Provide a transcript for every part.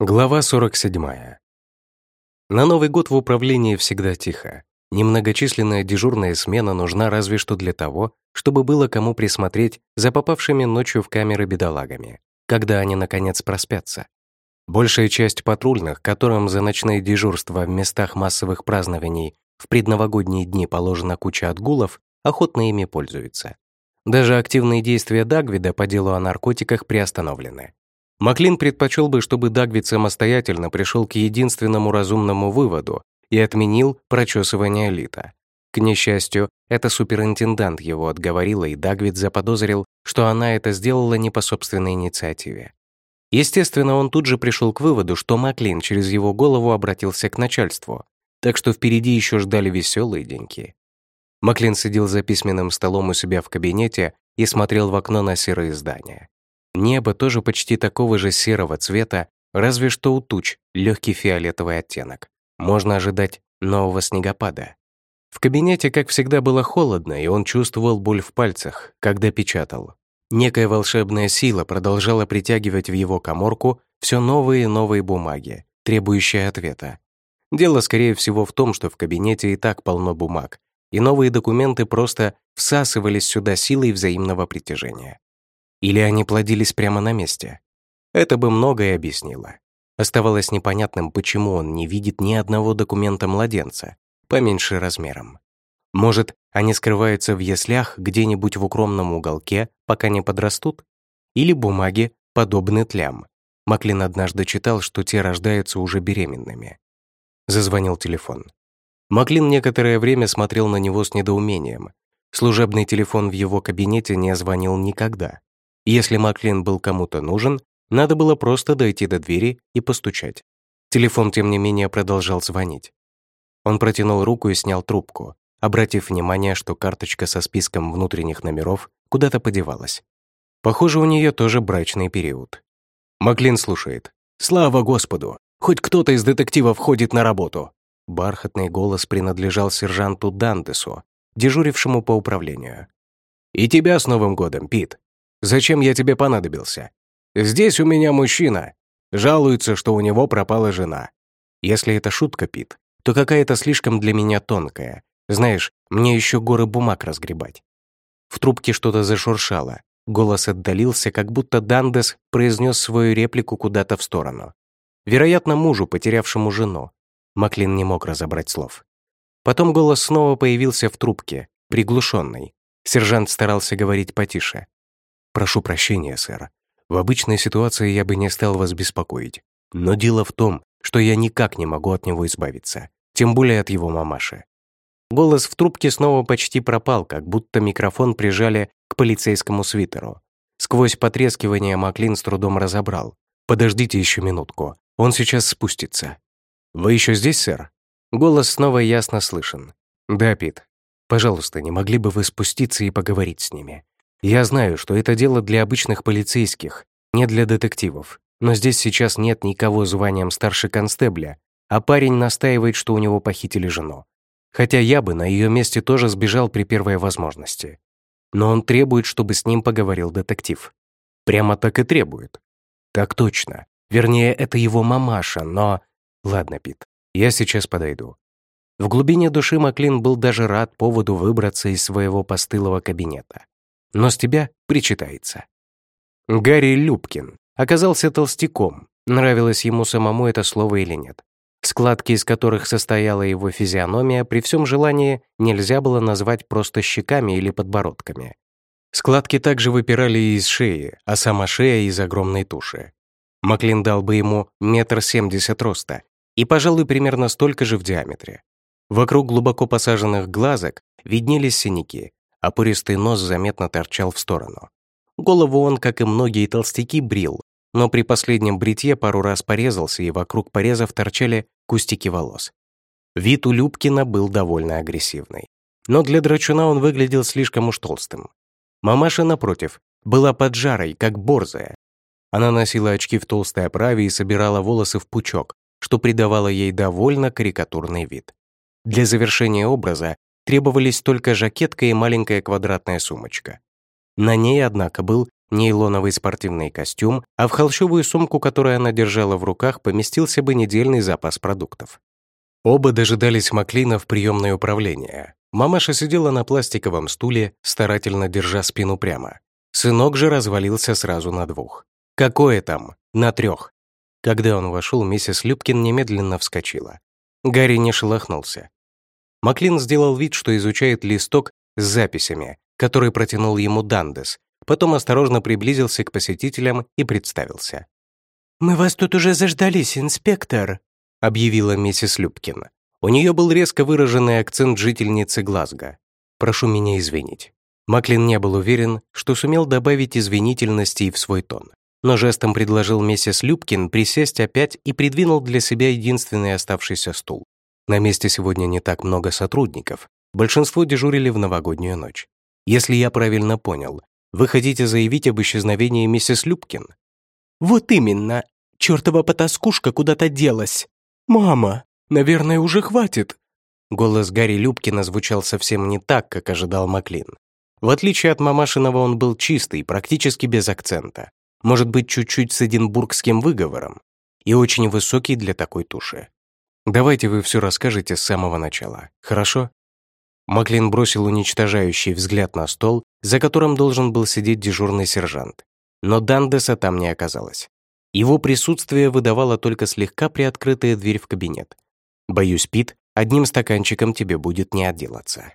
Глава 47. На Новый год в управлении всегда тихо. Немногочисленная дежурная смена нужна разве что для того, чтобы было кому присмотреть за попавшими ночью в камеры бедолагами, когда они, наконец, проспятся. Большая часть патрульных, которым за ночные дежурства в местах массовых празднований в предновогодние дни положена куча отгулов, охотно ими пользуются. Даже активные действия Дагвида по делу о наркотиках приостановлены. Маклин предпочел бы, чтобы Дагвид самостоятельно пришел к единственному разумному выводу и отменил прочесывание Лита. К несчастью, это суперинтендант его отговорила, и Дагвид заподозрил, что она это сделала не по собственной инициативе. Естественно, он тут же пришел к выводу, что Маклин через его голову обратился к начальству, так что впереди еще ждали веселые деньки. Маклин сидел за письменным столом у себя в кабинете и смотрел в окно на серые здания. Небо тоже почти такого же серого цвета, разве что у туч легкий фиолетовый оттенок. Можно ожидать нового снегопада. В кабинете, как всегда, было холодно, и он чувствовал боль в пальцах, когда печатал. Некая волшебная сила продолжала притягивать в его коморку все новые и новые бумаги, требующие ответа. Дело, скорее всего, в том, что в кабинете и так полно бумаг, и новые документы просто всасывались сюда силой взаимного притяжения. Или они плодились прямо на месте? Это бы многое объяснило. Оставалось непонятным, почему он не видит ни одного документа младенца, поменьше размером. Может, они скрываются в яслях где-нибудь в укромном уголке, пока не подрастут? Или бумаги подобны тлям. Маклин однажды читал, что те рождаются уже беременными. Зазвонил телефон. Маклин некоторое время смотрел на него с недоумением. Служебный телефон в его кабинете не звонил никогда. Если Маклин был кому-то нужен, надо было просто дойти до двери и постучать. Телефон, тем не менее, продолжал звонить. Он протянул руку и снял трубку, обратив внимание, что карточка со списком внутренних номеров куда-то подевалась. Похоже, у нее тоже брачный период. Маклин слушает. «Слава Господу! Хоть кто-то из детективов ходит на работу!» Бархатный голос принадлежал сержанту Дандесу, дежурившему по управлению. «И тебя с Новым годом, Пит! Зачем я тебе понадобился? Здесь у меня мужчина. Жалуется, что у него пропала жена. Если это шутка, Пит, то какая-то слишком для меня тонкая. Знаешь, мне еще горы бумаг разгребать. В трубке что-то зашуршало. Голос отдалился, как будто Дандес произнес свою реплику куда-то в сторону. Вероятно, мужу, потерявшему жену. Маклин не мог разобрать слов. Потом голос снова появился в трубке, приглушенный. Сержант старался говорить потише. «Прошу прощения, сэр. В обычной ситуации я бы не стал вас беспокоить. Но дело в том, что я никак не могу от него избавиться, тем более от его мамаши». Голос в трубке снова почти пропал, как будто микрофон прижали к полицейскому свитеру. Сквозь потрескивание Маклин с трудом разобрал. «Подождите еще минутку, он сейчас спустится». «Вы еще здесь, сэр?» Голос снова ясно слышен. «Да, Пит. Пожалуйста, не могли бы вы спуститься и поговорить с ними? Я знаю, что это дело для обычных полицейских, не для детективов, но здесь сейчас нет никого званием старше констебля, а парень настаивает, что у него похитили жену. Хотя я бы на ее месте тоже сбежал при первой возможности. Но он требует, чтобы с ним поговорил детектив. Прямо так и требует. Так точно. Вернее, это его мамаша, но... Ладно, Пит, я сейчас подойду. В глубине души Маклин был даже рад поводу выбраться из своего постылого кабинета но с тебя причитается. Гарри Любкин оказался толстяком, нравилось ему самому это слово или нет. Складки, из которых состояла его физиономия, при всем желании нельзя было назвать просто щеками или подбородками. Складки также выпирали из шеи, а сама шея из огромной туши. Маклин дал бы ему метр семьдесят роста и, пожалуй, примерно столько же в диаметре. Вокруг глубоко посаженных глазок виднелись синяки, а пуристый нос заметно торчал в сторону. Голову он, как и многие толстяки, брил, но при последнем бритье пару раз порезался, и вокруг порезов торчали кустики волос. Вид у Любкина был довольно агрессивный. Но для драчуна он выглядел слишком уж толстым. Мамаша, напротив, была поджарой, как борзая. Она носила очки в толстой оправе и собирала волосы в пучок, что придавало ей довольно карикатурный вид. Для завершения образа требовались только жакетка и маленькая квадратная сумочка. На ней, однако, был нейлоновый спортивный костюм, а в холщовую сумку, которую она держала в руках, поместился бы недельный запас продуктов. Оба дожидались Маклина в приемное управление. Мамаша сидела на пластиковом стуле, старательно держа спину прямо. Сынок же развалился сразу на двух. Какое там? На трех. Когда он вошел, миссис Любкин немедленно вскочила. Гарри не шелохнулся. Маклин сделал вид, что изучает листок с записями, который протянул ему Дандес, потом осторожно приблизился к посетителям и представился. «Мы вас тут уже заждались, инспектор», — объявила миссис Любкин. У нее был резко выраженный акцент жительницы Глазго. «Прошу меня извинить». Маклин не был уверен, что сумел добавить извинительности в свой тон, но жестом предложил миссис Любкин присесть опять и придвинул для себя единственный оставшийся стул. На месте сегодня не так много сотрудников, большинство дежурили в новогоднюю ночь. Если я правильно понял, вы хотите заявить об исчезновении миссис Любкин? Вот именно. Чёртова потаскушка куда-то делась. Мама, Наверное, уже хватит». Голос Гарри Любкина звучал совсем не так, как ожидал Маклин. В отличие от мамашиного, он был чистый, практически без акцента. Может быть, чуть-чуть с эдинбургским выговором. И очень высокий для такой туши. Давайте вы все расскажете с самого начала, хорошо? Маклин бросил уничтожающий взгляд на стол, за которым должен был сидеть дежурный сержант. Но Дандеса там не оказалось. Его присутствие выдавало только слегка приоткрытая дверь в кабинет. Боюсь, Пит, одним стаканчиком тебе будет не отделаться.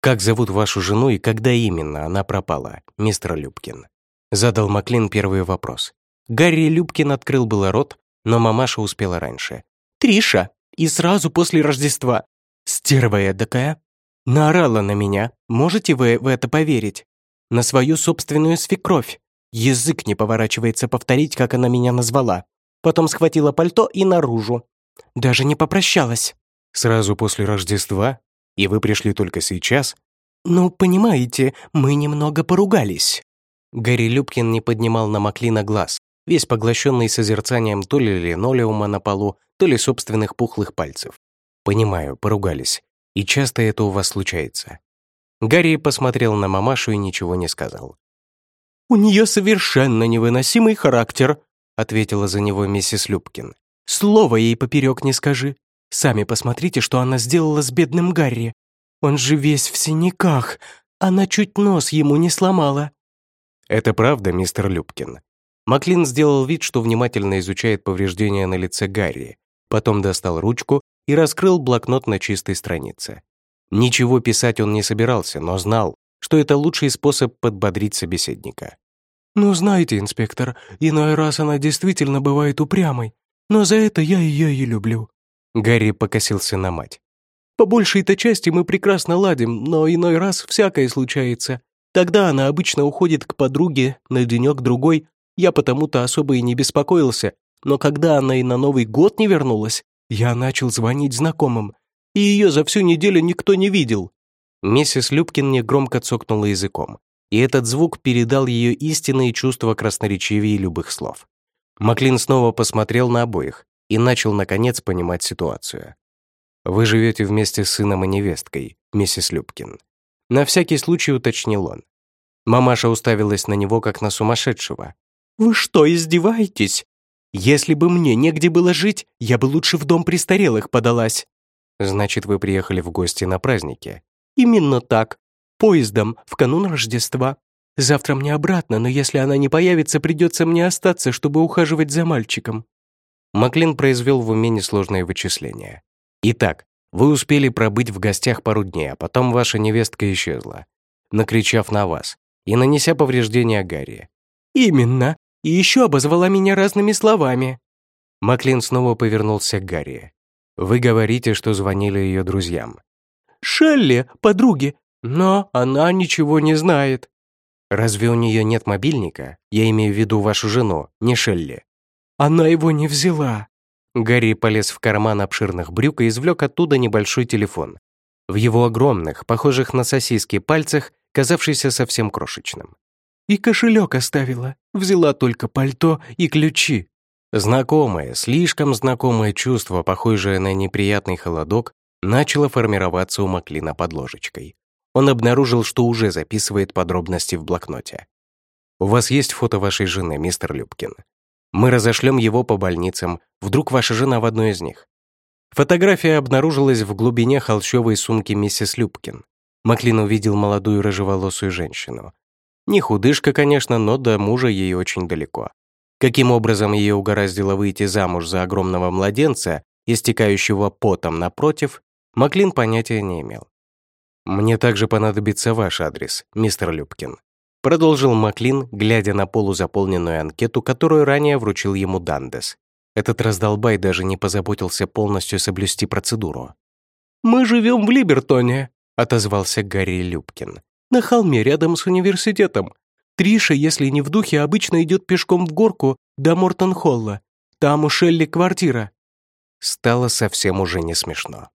Как зовут вашу жену и когда именно она пропала, мистер Любкин? Задал Маклин первый вопрос. Гарри Любкин открыл было рот, но мамаша успела раньше. «Триша! И сразу после Рождества! Стерва эдакая! Наорала на меня, можете вы в это поверить? На свою собственную свекровь. Язык не поворачивается повторить, как она меня назвала. Потом схватила пальто и наружу. Даже не попрощалась. Сразу после Рождества? И вы пришли только сейчас? Ну, понимаете, мы немного поругались. Гарри Любкин не поднимал на Маклина глаз, весь поглощенный созерцанием то ли линолеума на полу, то ли собственных пухлых пальцев. «Понимаю, поругались. И часто это у вас случается». Гарри посмотрел на мамашу и ничего не сказал. «У нее совершенно невыносимый характер», ответила за него миссис Любкин. Слова ей поперек не скажи. Сами посмотрите, что она сделала с бедным Гарри. Он же весь в синяках. Она чуть нос ему не сломала». «Это правда, мистер Любкин?» Маклин сделал вид, что внимательно изучает повреждения на лице Гарри, потом достал ручку и раскрыл блокнот на чистой странице. Ничего писать он не собирался, но знал, что это лучший способ подбодрить собеседника. «Ну, знаете, инспектор, иной раз она действительно бывает упрямой но за это я ее и люблю». Гарри покосился на мать. «По большей-то части мы прекрасно ладим, но иной раз всякое случается. Тогда она обычно уходит к подруге на денек-другой. Я потому-то особо и не беспокоился. Но когда она и на Новый год не вернулась, я начал звонить знакомым, и ее за всю неделю никто не видел». Миссис Любкин негромко цокнула языком, и этот звук передал ее истинные чувства красноречивее любых слов. Маклин снова посмотрел на обоих и начал, наконец, понимать ситуацию. «Вы живете вместе с сыном и невесткой, миссис Любкин». На всякий случай уточнил он. Мамаша уставилась на него, как на сумасшедшего. «Вы что, издеваетесь? Если бы мне негде было жить, я бы лучше в дом престарелых подалась». «Значит, вы приехали в гости на праздники?» «Именно так. Поездом, в канун Рождества. Завтра мне обратно, но если она не появится, придется мне остаться, чтобы ухаживать за мальчиком». Маклин произвел в уме несложные вычисления. «Итак, вы успели пробыть в гостях пару дней, а потом ваша невестка исчезла, накричав на вас и нанеся повреждения Гарри». «Именно. И еще обозвала меня разными словами». Маклин снова повернулся к Гарри. «Вы говорите, что звонили ее друзьям». «Шелли, подруге, но она ничего не знает». Разве у нее нет мобильника? Я имею в виду вашу жену, не Шелли. Она его не взяла. Гарри полез в карман обширных брюк и извлек оттуда небольшой телефон. В его огромных, похожих на сосиски пальцах, казавшийся совсем крошечным. И кошелек оставила. Взяла только пальто и ключи. Знакомое, слишком знакомое чувство, похожее на неприятный холодок, начало формироваться у Маклина под ложечкой он обнаружил, что уже записывает подробности в блокноте. У вас есть фото вашей жены, мистер Любкин? Мы разошлем его по больницам, вдруг ваша жена в одной из них. Фотография обнаружилась в глубине холщовой сумки миссис Любкин. Маклин увидел молодую рыжеволосую женщину. Не худышка, конечно, но до мужа ей очень далеко. Каким образом ее угораздило выйти замуж за огромного младенца, истекающего потом напротив, Маклин понятия не имел. «Мне также понадобится ваш адрес, мистер Любкин», продолжил Маклин, глядя на полузаполненную анкету, которую ранее вручил ему Дандес. Этот раздолбай даже не позаботился полностью соблюсти процедуру. «Мы живем в Либертоне», — отозвался Гарри Любкин. «На холме рядом с университетом. Триша, если не в духе, обычно идет пешком в горку до Мортон-Холла. Там у Шелли квартира». Стало совсем уже не смешно.